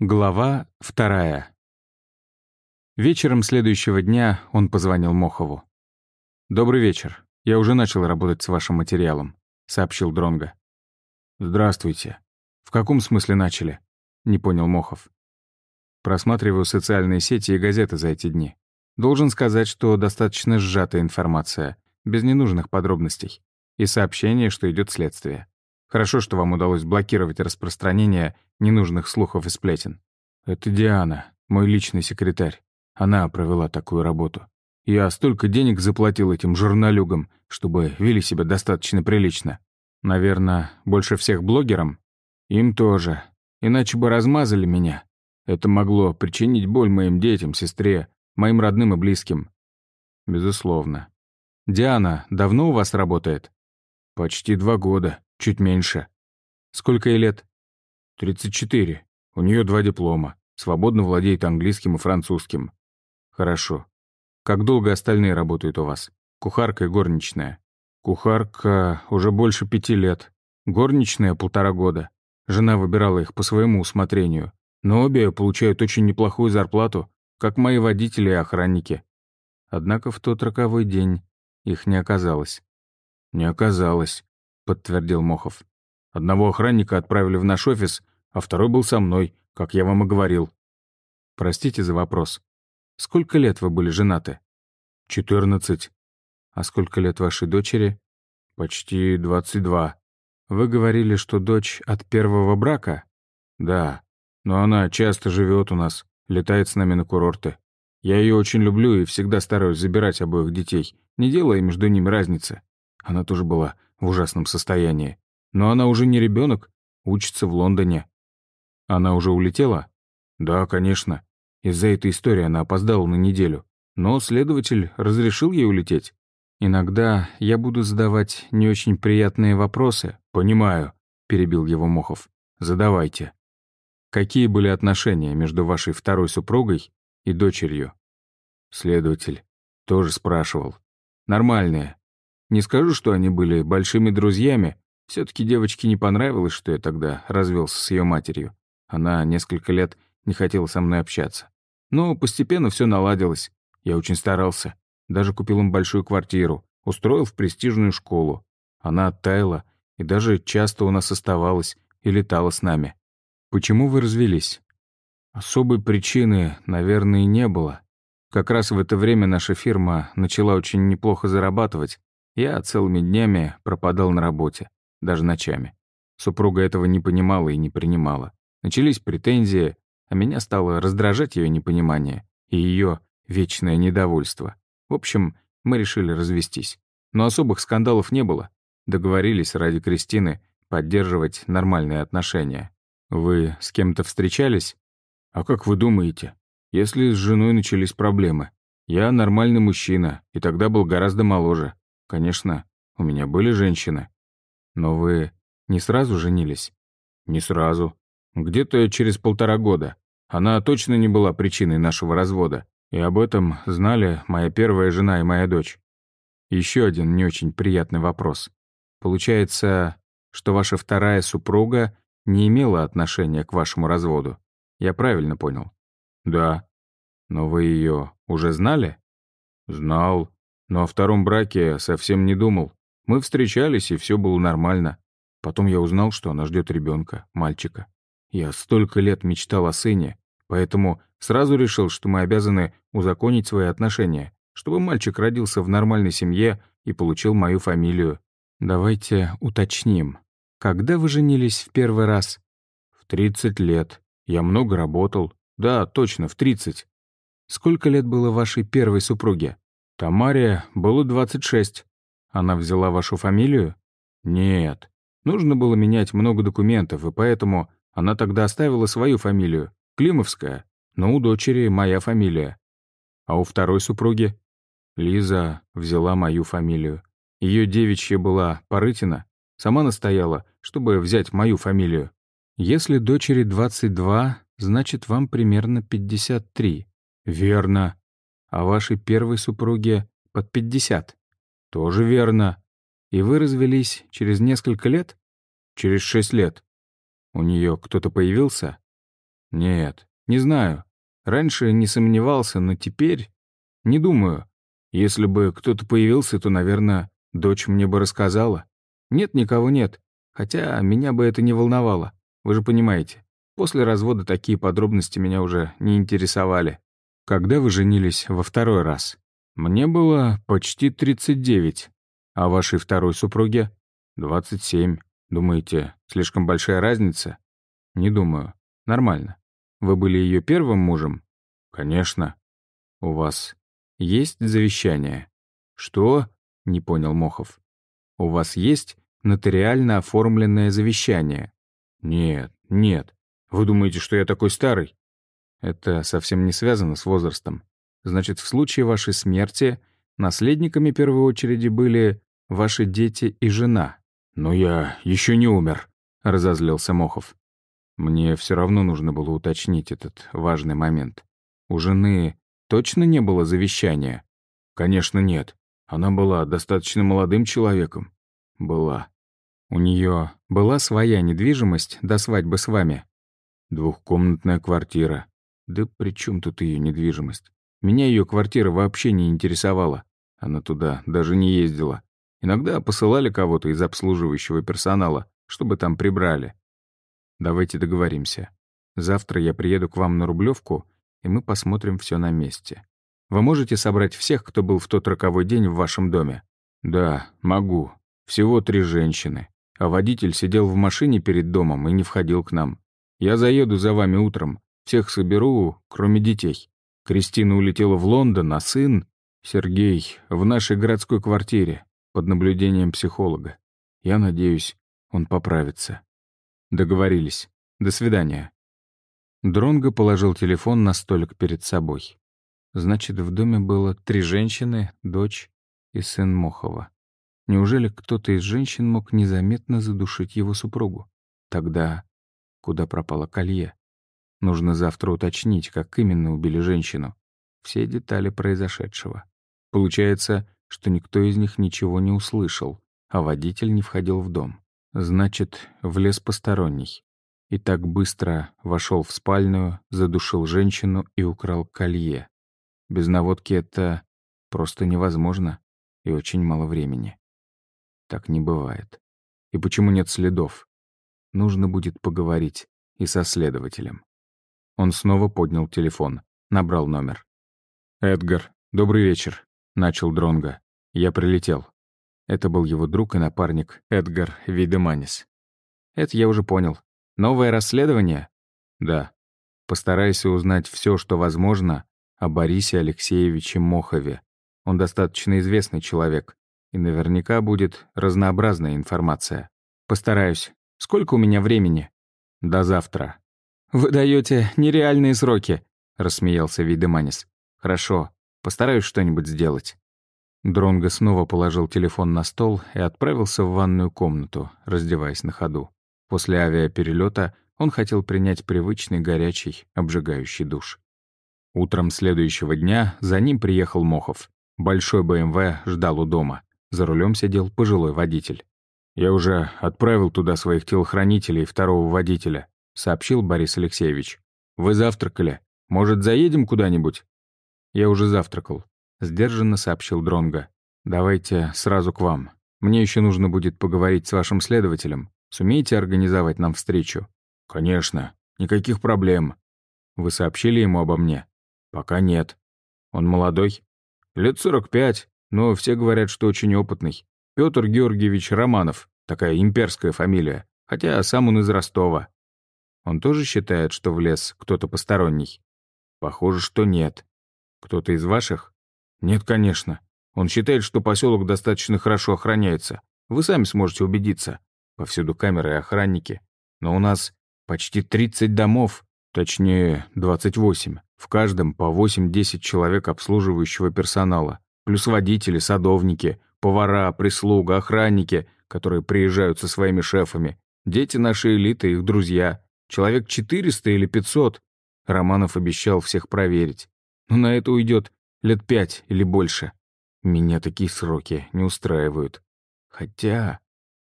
Глава вторая. Вечером следующего дня он позвонил Мохову. «Добрый вечер. Я уже начал работать с вашим материалом», — сообщил Дронга. «Здравствуйте. В каком смысле начали?» — не понял Мохов. Просматриваю социальные сети и газеты за эти дни. Должен сказать, что достаточно сжатая информация, без ненужных подробностей. И сообщение, что идет следствие. Хорошо, что вам удалось блокировать распространение ненужных слухов и сплетен. Это Диана, мой личный секретарь. Она провела такую работу. Я столько денег заплатил этим журналюгам, чтобы вели себя достаточно прилично. Наверное, больше всех блогерам? Им тоже. Иначе бы размазали меня. Это могло причинить боль моим детям, сестре, моим родным и близким. Безусловно. Диана давно у вас работает? Почти два года. Чуть меньше. Сколько ей лет? 34. У нее два диплома. Свободно владеет английским и французским. Хорошо. Как долго остальные работают у вас? Кухарка и горничная. Кухарка уже больше пяти лет. Горничная полтора года. Жена выбирала их по своему усмотрению. Но обе получают очень неплохую зарплату, как мои водители и охранники. Однако в тот роковой день их не оказалось. Не оказалось подтвердил Мохов. «Одного охранника отправили в наш офис, а второй был со мной, как я вам и говорил». «Простите за вопрос. Сколько лет вы были женаты?» «Четырнадцать». «А сколько лет вашей дочери?» «Почти двадцать два». «Вы говорили, что дочь от первого брака?» «Да, но она часто живет у нас, летает с нами на курорты. Я ее очень люблю и всегда стараюсь забирать обоих детей, не делая между ними разницы. Она тоже была в ужасном состоянии. Но она уже не ребенок, учится в Лондоне. Она уже улетела? Да, конечно. Из-за этой истории она опоздала на неделю. Но следователь разрешил ей улететь. Иногда я буду задавать не очень приятные вопросы. Понимаю, перебил его Мохов. Задавайте. Какие были отношения между вашей второй супругой и дочерью? Следователь тоже спрашивал. Нормальные, не скажу, что они были большими друзьями. все таки девочке не понравилось, что я тогда развелся с ее матерью. Она несколько лет не хотела со мной общаться. Но постепенно все наладилось. Я очень старался. Даже купил им большую квартиру, устроил в престижную школу. Она оттаяла и даже часто у нас оставалась и летала с нами. Почему вы развелись? Особой причины, наверное, и не было. Как раз в это время наша фирма начала очень неплохо зарабатывать, я целыми днями пропадал на работе, даже ночами. Супруга этого не понимала и не принимала. Начались претензии, а меня стало раздражать ее непонимание и ее вечное недовольство. В общем, мы решили развестись. Но особых скандалов не было. Договорились ради Кристины поддерживать нормальные отношения. Вы с кем-то встречались? А как вы думаете? Если с женой начались проблемы? Я нормальный мужчина, и тогда был гораздо моложе. Конечно, у меня были женщины. Но вы не сразу женились? Не сразу. Где-то через полтора года. Она точно не была причиной нашего развода. И об этом знали моя первая жена и моя дочь. Еще один не очень приятный вопрос. Получается, что ваша вторая супруга не имела отношения к вашему разводу. Я правильно понял? Да. Но вы ее уже знали? Знал. Но о втором браке совсем не думал. Мы встречались, и все было нормально. Потом я узнал, что она ждет ребенка, мальчика. Я столько лет мечтал о сыне, поэтому сразу решил, что мы обязаны узаконить свои отношения, чтобы мальчик родился в нормальной семье и получил мою фамилию. Давайте уточним. Когда вы женились в первый раз? В 30 лет. Я много работал. Да, точно, в 30. Сколько лет было вашей первой супруге? Тамаре было 26. Она взяла вашу фамилию? Нет. Нужно было менять много документов, и поэтому она тогда оставила свою фамилию, Климовская, но у дочери моя фамилия. А у второй супруги? Лиза взяла мою фамилию. Ее девичья была Порытина. Сама настояла, чтобы взять мою фамилию. Если дочери 22, значит, вам примерно 53. Верно. А вашей первой супруге под 50. Тоже верно. И вы развелись через несколько лет? Через шесть лет. У нее кто-то появился? Нет, не знаю. Раньше не сомневался, но теперь... Не думаю. Если бы кто-то появился, то, наверное, дочь мне бы рассказала. Нет, никого нет. Хотя меня бы это не волновало. Вы же понимаете, после развода такие подробности меня уже не интересовали. Когда вы женились во второй раз? Мне было почти 39. А вашей второй супруге? 27. Думаете, слишком большая разница? Не думаю. Нормально. Вы были ее первым мужем? Конечно. У вас есть завещание? Что? Не понял Мохов. У вас есть нотариально оформленное завещание? Нет, нет. Вы думаете, что я такой старый? Это совсем не связано с возрастом. Значит, в случае вашей смерти наследниками первой очереди были ваши дети и жена. Но я еще не умер, разозлился Мохов. Мне все равно нужно было уточнить этот важный момент. У жены точно не было завещания? Конечно, нет. Она была достаточно молодым человеком. Была. У нее была своя недвижимость до свадьбы с вами? Двухкомнатная квартира. Да при чем тут ее недвижимость? Меня ее квартира вообще не интересовала. Она туда даже не ездила. Иногда посылали кого-то из обслуживающего персонала, чтобы там прибрали. Давайте договоримся. Завтра я приеду к вам на Рублевку, и мы посмотрим все на месте. Вы можете собрать всех, кто был в тот роковой день в вашем доме? Да, могу. Всего три женщины. А водитель сидел в машине перед домом и не входил к нам. Я заеду за вами утром. Всех соберу, кроме детей. Кристина улетела в Лондон, а сын... Сергей в нашей городской квартире, под наблюдением психолога. Я надеюсь, он поправится. Договорились. До свидания. Дронго положил телефон на столик перед собой. Значит, в доме было три женщины, дочь и сын Мохова. Неужели кто-то из женщин мог незаметно задушить его супругу? Тогда куда пропало колье? Нужно завтра уточнить, как именно убили женщину. Все детали произошедшего. Получается, что никто из них ничего не услышал, а водитель не входил в дом. Значит, влез посторонний. И так быстро вошел в спальную, задушил женщину и украл колье. Без наводки это просто невозможно и очень мало времени. Так не бывает. И почему нет следов? Нужно будет поговорить и со следователем. Он снова поднял телефон, набрал номер. «Эдгар, добрый вечер», — начал Дронга. «Я прилетел. Это был его друг и напарник Эдгар Видеманис. Это я уже понял. Новое расследование? Да. Постарайся узнать все, что возможно, о Борисе Алексеевиче Мохове. Он достаточно известный человек, и наверняка будет разнообразная информация. Постараюсь. Сколько у меня времени? До завтра. Вы даете нереальные сроки, рассмеялся Видеманис. Хорошо, постараюсь что-нибудь сделать. Дронго снова положил телефон на стол и отправился в ванную комнату, раздеваясь на ходу. После авиаперелета он хотел принять привычный горячий, обжигающий душ. Утром следующего дня за ним приехал Мохов. Большой БМВ ждал у дома. За рулем сидел пожилой водитель. «Я уже отправил туда своих телохранителей и второго водителя», — сообщил Борис Алексеевич. «Вы завтракали? Может, заедем куда-нибудь?» «Я уже завтракал. — сдержанно сообщил Дронга. «Давайте сразу к вам. Мне еще нужно будет поговорить с вашим следователем. Сумеете организовать нам встречу?» «Конечно. Никаких проблем». «Вы сообщили ему обо мне?» «Пока нет». «Он молодой?» «Лет сорок пять, но все говорят, что очень опытный. Петр Георгиевич Романов, такая имперская фамилия, хотя сам он из Ростова». «Он тоже считает, что в лес кто-то посторонний?» «Похоже, что нет». «Кто-то из ваших?» Нет, конечно. Он считает, что поселок достаточно хорошо охраняется. Вы сами сможете убедиться. Повсюду камеры и охранники. Но у нас почти 30 домов, точнее 28. В каждом по 8-10 человек обслуживающего персонала. Плюс водители, садовники, повара, прислуга, охранники, которые приезжают со своими шефами. Дети нашей элиты, их друзья. Человек 400 или 500. Романов обещал всех проверить. Но на это уйдет Лет пять или больше. Меня такие сроки не устраивают. Хотя...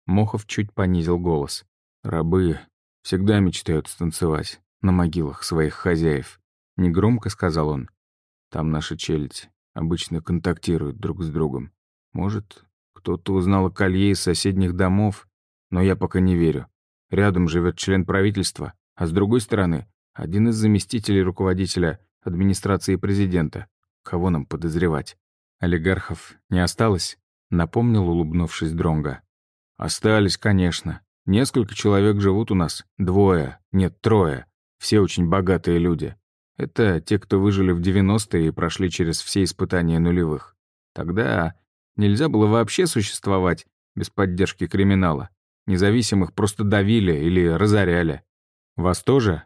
Мохов чуть понизил голос. Рабы всегда мечтают станцевать на могилах своих хозяев. Негромко сказал он. Там наша челядь обычно контактируют друг с другом. Может, кто-то узнал о колье из соседних домов, но я пока не верю. Рядом живет член правительства, а с другой стороны, один из заместителей руководителя администрации президента. Кого нам подозревать? Олигархов не осталось? Напомнил, улыбнувшись Дронга. Остались, конечно. Несколько человек живут у нас. Двое, нет, трое. Все очень богатые люди. Это те, кто выжили в 90-е и прошли через все испытания нулевых. Тогда нельзя было вообще существовать без поддержки криминала. Независимых просто давили или разоряли. Вас тоже?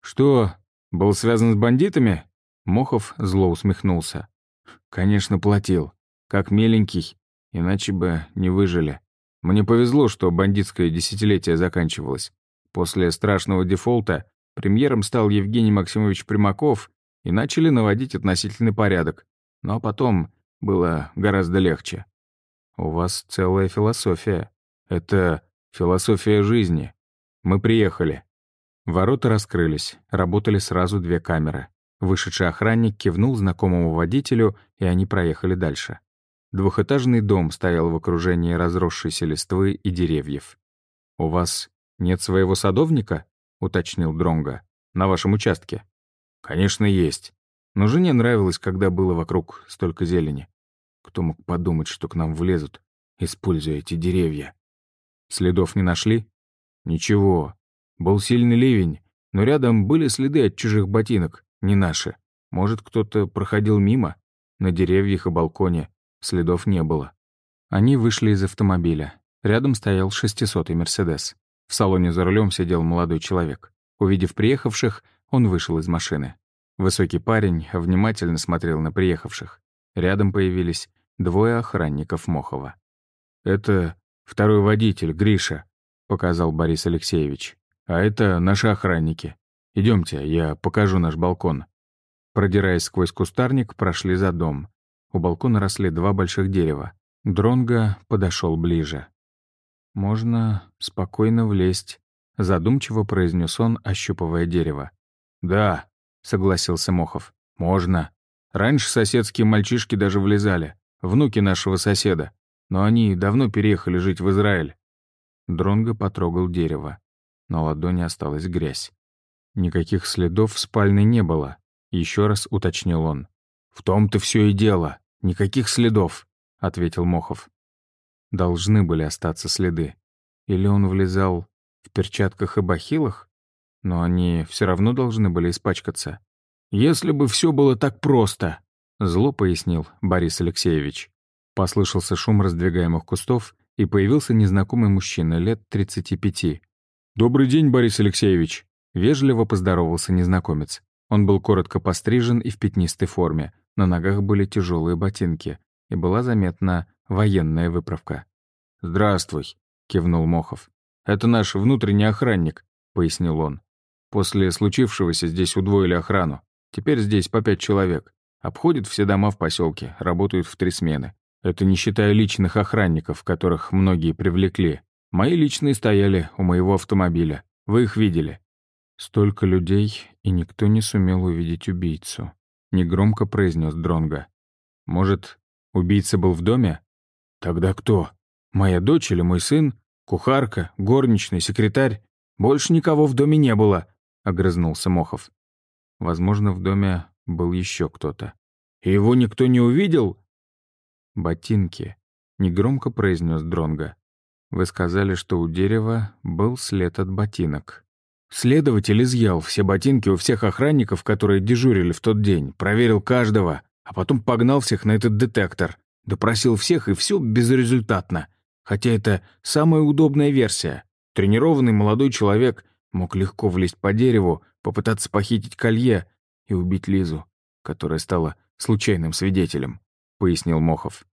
Что, был связан с бандитами? Мохов зло усмехнулся. Конечно, платил. Как миленький, иначе бы не выжили. Мне повезло, что бандитское десятилетие заканчивалось. После страшного дефолта премьером стал Евгений Максимович Примаков и начали наводить относительный порядок. Но потом было гораздо легче. У вас целая философия. Это философия жизни. Мы приехали. Ворота раскрылись, работали сразу две камеры. Вышедший охранник кивнул знакомому водителю, и они проехали дальше. Двухэтажный дом стоял в окружении разросшейся листвы и деревьев. «У вас нет своего садовника?» — уточнил Дронга. «На вашем участке?» «Конечно, есть. Но жене нравилось, когда было вокруг столько зелени. Кто мог подумать, что к нам влезут, используя эти деревья?» «Следов не нашли?» «Ничего. Был сильный ливень, но рядом были следы от чужих ботинок, не наши. Может, кто-то проходил мимо? На деревьях и балконе следов не было. Они вышли из автомобиля. Рядом стоял 600-й «Мерседес». В салоне за рулем сидел молодой человек. Увидев приехавших, он вышел из машины. Высокий парень внимательно смотрел на приехавших. Рядом появились двое охранников Мохова. «Это второй водитель, Гриша», — показал Борис Алексеевич. А это наши охранники. Идемте, я покажу наш балкон». Продираясь сквозь кустарник, прошли за дом. У балкона росли два больших дерева. Дронго подошел ближе. «Можно спокойно влезть», — задумчиво произнес он, ощупывая дерево. «Да», — согласился Мохов, — «можно. Раньше соседские мальчишки даже влезали, внуки нашего соседа, но они давно переехали жить в Израиль». Дронго потрогал дерево. На ладони осталась грязь. Никаких следов в спальне не было, еще раз уточнил он. «В том-то все и дело. Никаких следов», — ответил Мохов. Должны были остаться следы. Или он влезал в перчатках и бахилах? Но они все равно должны были испачкаться. «Если бы все было так просто», — зло пояснил Борис Алексеевич. Послышался шум раздвигаемых кустов, и появился незнакомый мужчина лет 35. «Добрый день, Борис Алексеевич!» Вежливо поздоровался незнакомец. Он был коротко пострижен и в пятнистой форме. На ногах были тяжелые ботинки, и была заметна военная выправка. «Здравствуй», — кивнул Мохов. «Это наш внутренний охранник», — пояснил он. «После случившегося здесь удвоили охрану. Теперь здесь по пять человек. Обходят все дома в поселке, работают в три смены. Это не считая личных охранников, которых многие привлекли. Мои личные стояли у моего автомобиля. Вы их видели». «Столько людей, и никто не сумел увидеть убийцу», — негромко произнес Дронга. «Может, убийца был в доме?» «Тогда кто? Моя дочь или мой сын? Кухарка, горничный, секретарь? Больше никого в доме не было», — огрызнулся Мохов. «Возможно, в доме был еще кто-то». «И его никто не увидел?» «Ботинки», — негромко произнес Дронга. Вы сказали, что у дерева был след от ботинок. Следователь изъял все ботинки у всех охранников, которые дежурили в тот день, проверил каждого, а потом погнал всех на этот детектор. Допросил всех, и все безрезультатно. Хотя это самая удобная версия. Тренированный молодой человек мог легко влезть по дереву, попытаться похитить колье и убить Лизу, которая стала случайным свидетелем, — пояснил Мохов.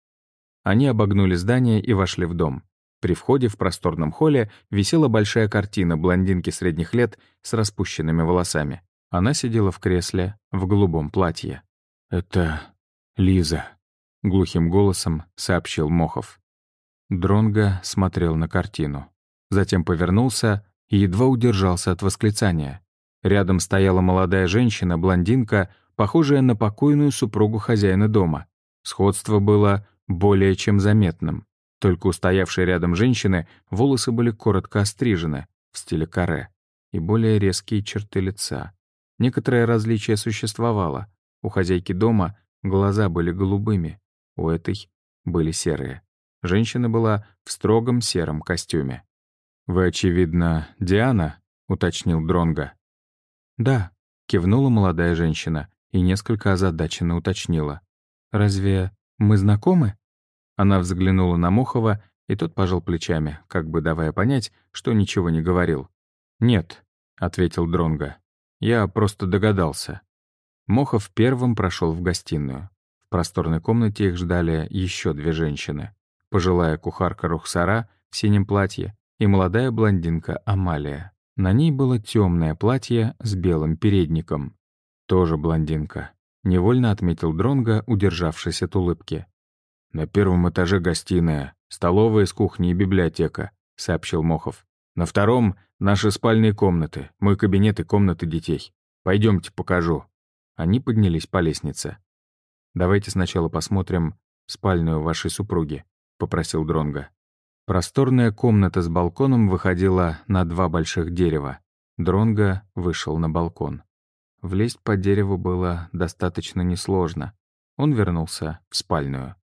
Они обогнули здание и вошли в дом. При входе в просторном холле висела большая картина блондинки средних лет с распущенными волосами. Она сидела в кресле в голубом платье. «Это Лиза», — глухим голосом сообщил Мохов. Дронго смотрел на картину. Затем повернулся и едва удержался от восклицания. Рядом стояла молодая женщина, блондинка, похожая на покойную супругу хозяина дома. Сходство было более чем заметным. Только у стоявшей рядом женщины волосы были коротко острижены, в стиле каре, и более резкие черты лица. Некоторое различие существовало. У хозяйки дома глаза были голубыми, у этой были серые. Женщина была в строгом сером костюме. «Вы, очевидно, Диана?» — уточнил Дронга. «Да», — кивнула молодая женщина и несколько озадаченно уточнила. «Разве мы знакомы?» Она взглянула на Мохова, и тот пожал плечами, как бы давая понять, что ничего не говорил. «Нет», — ответил Дронга. «Я просто догадался». Мохов первым прошел в гостиную. В просторной комнате их ждали еще две женщины. Пожилая кухарка Рухсара в синем платье и молодая блондинка Амалия. На ней было темное платье с белым передником. Тоже блондинка. Невольно отметил Дронга, удержавшись от улыбки. «На первом этаже гостиная, столовая с кухней и библиотека», — сообщил Мохов. «На втором — наши спальные комнаты, мой кабинет и комнаты детей. Пойдемте, покажу». Они поднялись по лестнице. «Давайте сначала посмотрим спальную вашей супруги», — попросил Дронга. Просторная комната с балконом выходила на два больших дерева. Дронго вышел на балкон. Влезть по дереву было достаточно несложно. Он вернулся в спальную.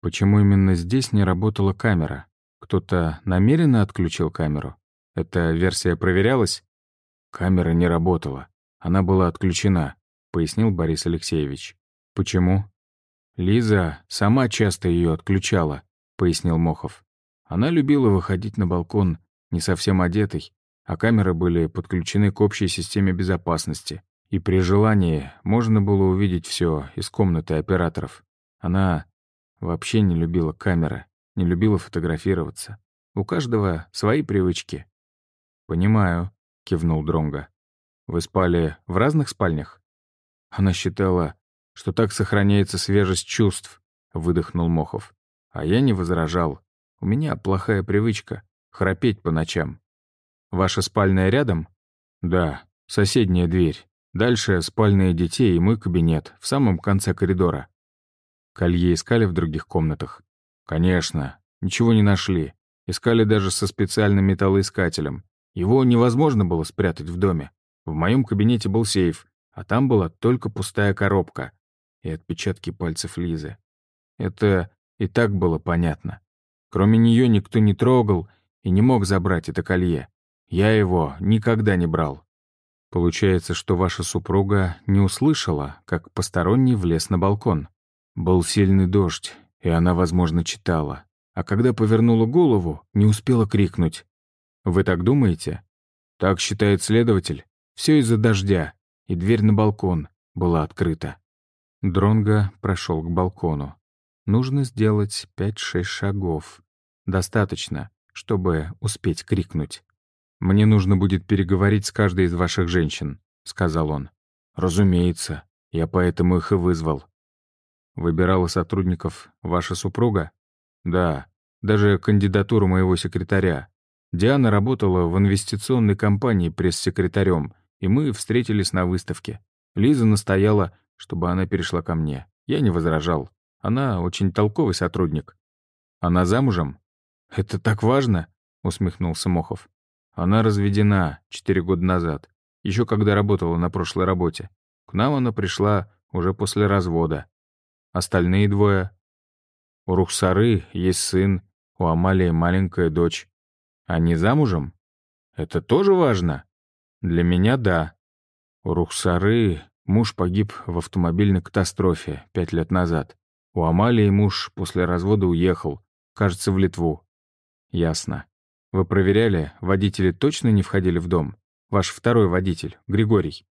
Почему именно здесь не работала камера? Кто-то намеренно отключил камеру? Эта версия проверялась? Камера не работала. Она была отключена, пояснил Борис Алексеевич. Почему? Лиза сама часто ее отключала, пояснил Мохов. Она любила выходить на балкон не совсем одетой, а камеры были подключены к общей системе безопасности, и при желании можно было увидеть все из комнаты операторов. Она вообще не любила камеры, не любила фотографироваться. У каждого свои привычки. «Понимаю», — кивнул Дронга. «Вы спали в разных спальнях?» Она считала, что так сохраняется свежесть чувств, — выдохнул Мохов. А я не возражал. У меня плохая привычка — храпеть по ночам. Ваша спальная рядом? Да, соседняя дверь. Дальше спальные детей и мой кабинет, в самом конце коридора. Колье искали в других комнатах? Конечно, ничего не нашли. Искали даже со специальным металлоискателем. Его невозможно было спрятать в доме. В моем кабинете был сейф, а там была только пустая коробка и отпечатки пальцев Лизы. Это и так было понятно. Кроме нее никто не трогал и не мог забрать это колье. Я его никогда не брал. Получается, что ваша супруга не услышала, как посторонний влез на балкон. Был сильный дождь, и она, возможно, читала. А когда повернула голову, не успела крикнуть. «Вы так думаете?» Так считает следователь. Все из-за дождя, и дверь на балкон была открыта. Дронго прошел к балкону. Нужно сделать пять-шесть шагов. Достаточно, чтобы успеть крикнуть. «Мне нужно будет переговорить с каждой из ваших женщин», — сказал он. «Разумеется. Я поэтому их и вызвал». «Выбирала сотрудников ваша супруга?» «Да. Даже кандидатуру моего секретаря. Диана работала в инвестиционной компании пресс-секретарем, и мы встретились на выставке. Лиза настояла, чтобы она перешла ко мне. Я не возражал. Она очень толковый сотрудник. Она замужем? Это так важно? Усмехнулся Мохов. Она разведена четыре года назад, еще когда работала на прошлой работе. К нам она пришла уже после развода. Остальные двое. У Рухсары есть сын, у Амалии маленькая дочь. Они замужем? Это тоже важно? Для меня — да. У Рухсары муж погиб в автомобильной катастрофе пять лет назад. У Амалии муж после развода уехал, кажется, в Литву. Ясно. Вы проверяли, водители точно не входили в дом? Ваш второй водитель, Григорий?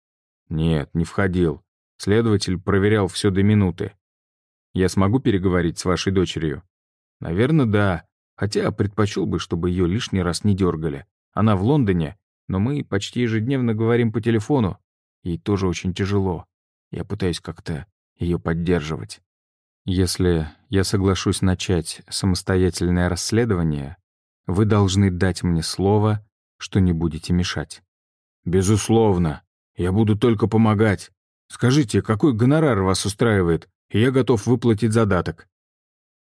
Нет, не входил. Следователь проверял все до минуты. Я смогу переговорить с вашей дочерью? Наверное, да. Хотя предпочел бы, чтобы ее лишний раз не дергали. Она в Лондоне, но мы почти ежедневно говорим по телефону. Ей тоже очень тяжело. Я пытаюсь как-то ее поддерживать. Если я соглашусь начать самостоятельное расследование, вы должны дать мне слово, что не будете мешать. Безусловно, Я буду только помогать. Скажите, какой гонорар вас устраивает, и я готов выплатить задаток».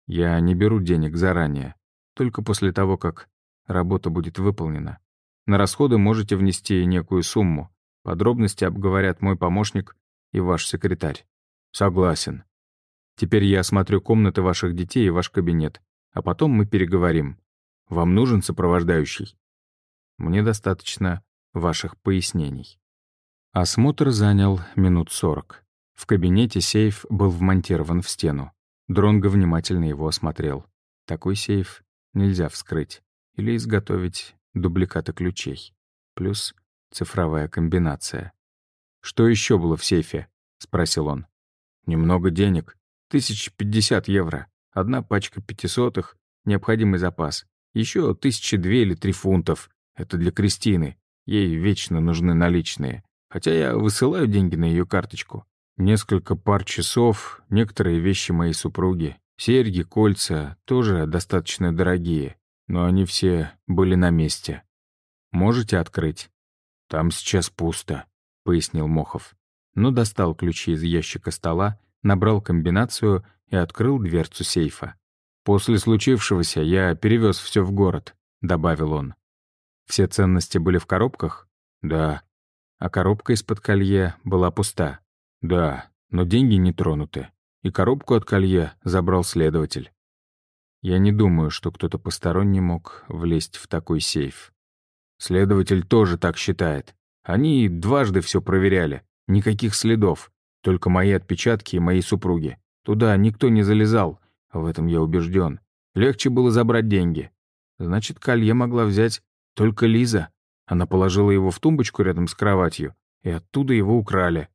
«Я не беру денег заранее, только после того, как работа будет выполнена. На расходы можете внести некую сумму. Подробности обговорят мой помощник и ваш секретарь». «Согласен». «Теперь я осмотрю комнаты ваших детей и ваш кабинет, а потом мы переговорим. Вам нужен сопровождающий?» «Мне достаточно ваших пояснений». Осмотр занял минут сорок. В кабинете сейф был вмонтирован в стену. Дронго внимательно его осмотрел. Такой сейф нельзя вскрыть или изготовить дубликаты ключей. Плюс цифровая комбинация. «Что еще было в сейфе?» — спросил он. «Немного денег. Тысяч пятьдесят евро. Одна пачка пятисотых, необходимый запас. Еще тысячи две или три фунтов. Это для Кристины. Ей вечно нужны наличные. Хотя я высылаю деньги на ее карточку. Несколько пар часов, некоторые вещи моей супруги. Серьги, кольца, тоже достаточно дорогие. Но они все были на месте. Можете открыть? Там сейчас пусто, пояснил Мохов. Но достал ключи из ящика стола, набрал комбинацию и открыл дверцу сейфа. «После случившегося я перевез все в город», — добавил он. «Все ценности были в коробках?» «Да», а коробка из-под колье была пуста. Да, но деньги не тронуты. И коробку от колье забрал следователь. Я не думаю, что кто-то посторонний мог влезть в такой сейф. Следователь тоже так считает. Они дважды все проверяли. Никаких следов. Только мои отпечатки и моей супруги. Туда никто не залезал. В этом я убежден. Легче было забрать деньги. Значит, колье могла взять только Лиза. Она положила его в тумбочку рядом с кроватью, и оттуда его украли.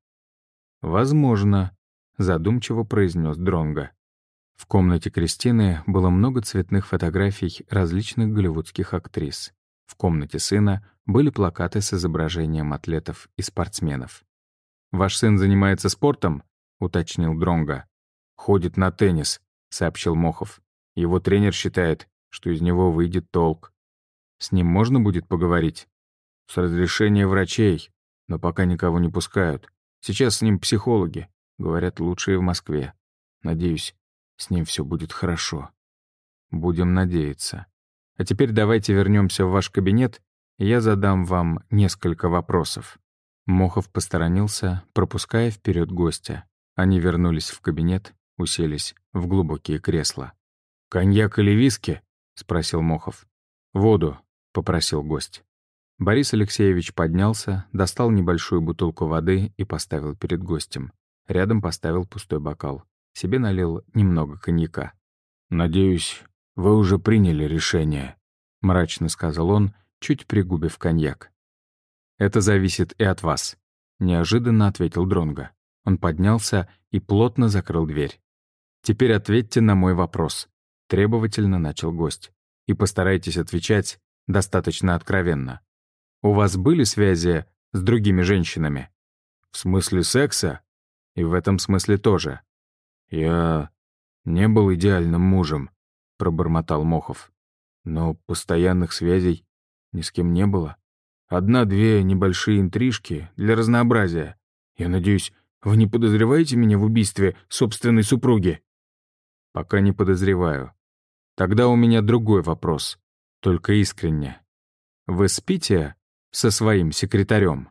«Возможно», — задумчиво произнес Дронга. В комнате Кристины было много цветных фотографий различных голливудских актрис. В комнате сына были плакаты с изображением атлетов и спортсменов. «Ваш сын занимается спортом?» — уточнил Дронга. «Ходит на теннис», — сообщил Мохов. «Его тренер считает, что из него выйдет толк. С ним можно будет поговорить?» С разрешения врачей, но пока никого не пускают. Сейчас с ним психологи. Говорят, лучшие в Москве. Надеюсь, с ним все будет хорошо. Будем надеяться. А теперь давайте вернемся в ваш кабинет, и я задам вам несколько вопросов. Мохов посторонился, пропуская вперед гостя. Они вернулись в кабинет, уселись в глубокие кресла. «Коньяк или виски?» — спросил Мохов. «Воду», — попросил гость. Борис Алексеевич поднялся, достал небольшую бутылку воды и поставил перед гостем. Рядом поставил пустой бокал. Себе налил немного коньяка. «Надеюсь, вы уже приняли решение», — мрачно сказал он, чуть пригубив коньяк. «Это зависит и от вас», — неожиданно ответил Дронго. Он поднялся и плотно закрыл дверь. «Теперь ответьте на мой вопрос», — требовательно начал гость. «И постарайтесь отвечать достаточно откровенно. У вас были связи с другими женщинами? В смысле секса? И в этом смысле тоже. Я не был идеальным мужем, пробормотал Мохов. Но постоянных связей ни с кем не было. Одна-две небольшие интрижки для разнообразия. Я надеюсь, вы не подозреваете меня в убийстве собственной супруги? Пока не подозреваю. Тогда у меня другой вопрос, только искренне. Вы спите со своим секретарем.